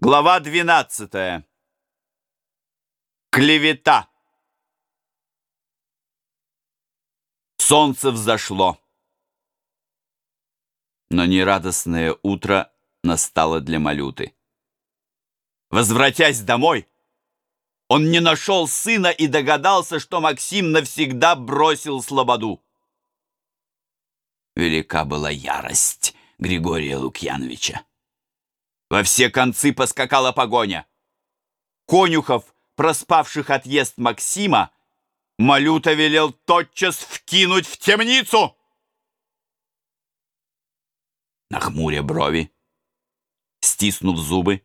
Глава 12. Клевета. Солнце взошло. Но нерадостное утро настало для Малюты. Возвратясь домой, он не нашел сына и догадался, что Максим навсегда бросил слободу. Велика была ярость Григория Лукьяновича. Во все концы поскакала погоня. Конюхов, проспавших отъезд Максима, Малюта велел тотчас вкинуть в темницу. Нахмуря брови, стиснув зубы,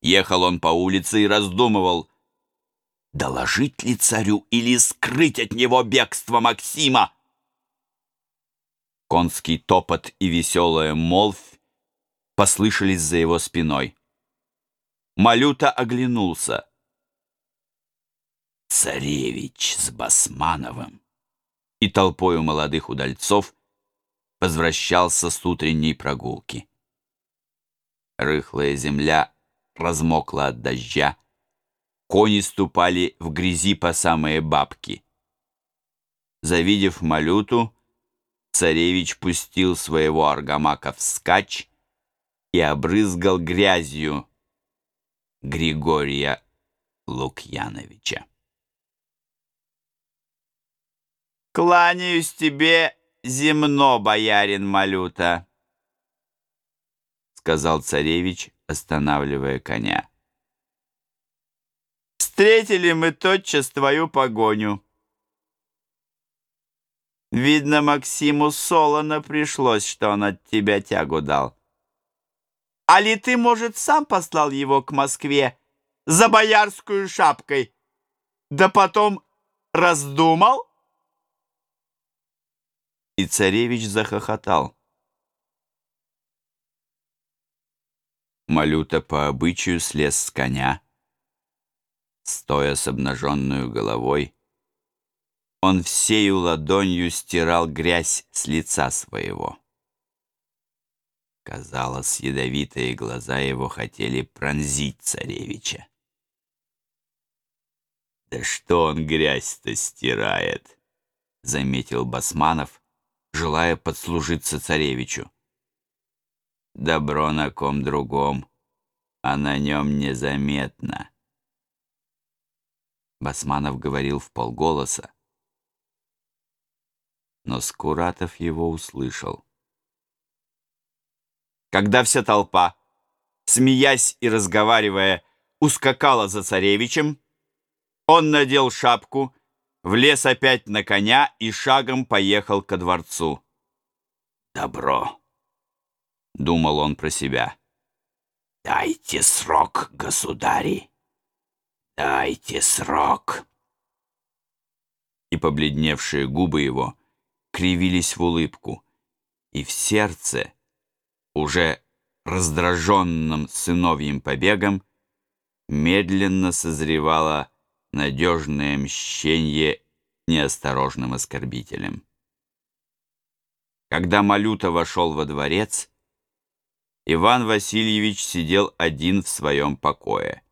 ехал он по улице и раздумывал, доложить ли царю или скрыть от него бегство Максима. Конский топот и веселая молвь послышались за его спиной. Малюта оглянулся. Царевич с Басмановым и толпою молодых удальцов возвращался с утренней прогулки. Рыхлая земля размокла от дождя, кони ступали в грязи по самые бабки. Завидев Малюту, царевич пустил своего аргамака вскачь и обрызгал грязью Григория Лукьяновича. «Кланяюсь тебе, земно, боярин Малюта», — сказал царевич, останавливая коня. «Встретили мы тотчас твою погоню». Видно, Максиму солоно пришлось, что он от тебя тягу дал. А ли ты, может, сам послал его к Москве за боярскую шапкой? Да потом раздумал?» И царевич захохотал. Малюта по обычаю слез с коня. Стоя с обнаженную головой, он всею ладонью стирал грязь с лица своего. Казалось, ядовитые глаза его хотели пронзить царевича. «Да что он грязь-то стирает!» — заметил Басманов, желая подслужиться царевичу. «Добро на ком другом, а на нем незаметно». Басманов говорил в полголоса, но Скуратов его услышал. Когда вся толпа, смеясь и разговаривая, ускакала за царевичем, он надел шапку, влез опять на коня и шагом поехал ко дворцу. «Добро», — думал он про себя. «Дайте срок, государи, дайте срок». И побледневшие губы его кривились в улыбку, и в сердце — уже раздраженным сыновьим побегом, медленно созревало надежное мщение неосторожным оскорбителям. Когда Малюта вошел во дворец, Иван Васильевич сидел один в своем покое.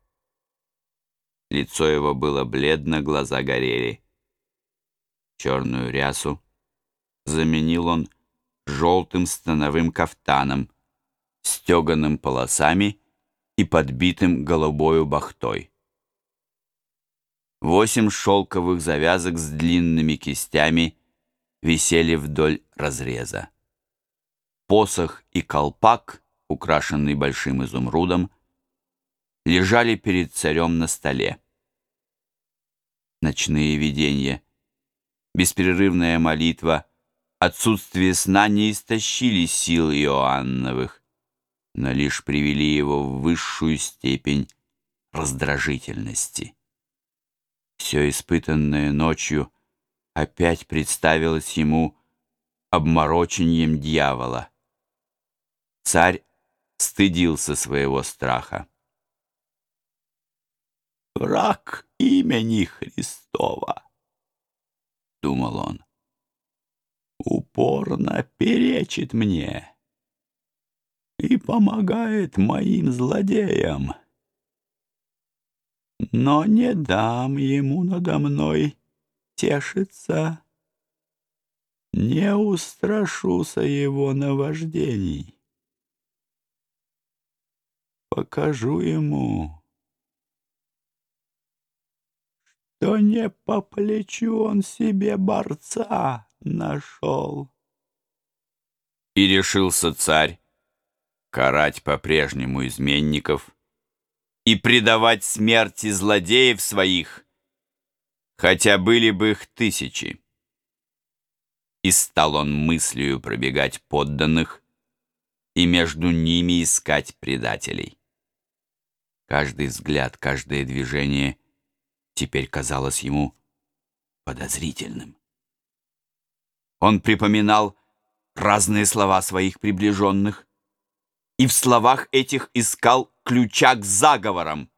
Лицо его было бледно, глаза горели. Черную рясу заменил он желтым становым кафтаном, стеганым полосами и подбитым голубою бахтой. Восемь шелковых завязок с длинными кистями висели вдоль разреза. Посох и колпак, украшенный большим изумрудом, лежали перед царем на столе. Ночные видения, беспрерывная молитва, отсутствие сна не истощили сил Иоанновых но лишь привели его в высшую степень раздражительности. Все испытанное ночью опять представилось ему обморочением дьявола. Царь стыдился своего страха. «Враг имени Христова», — думал он, — «упорно перечит мне» и помогает моим злодеям. Но не дам ему надо мной тешиться, не устрашуся его наваждений. Покажу ему, что не по плечу он себе борца нашел. И решился царь карать по-прежнему изменников и предавать смерти злодеев своих, хотя были бы их тысячи. И стал он мыслью пробегать подданных и между ними искать предателей. Каждый взгляд, каждое движение теперь казалось ему подозрительным. Он припоминал разные слова своих приближенных, и в словах этих искал ключа к заговорам.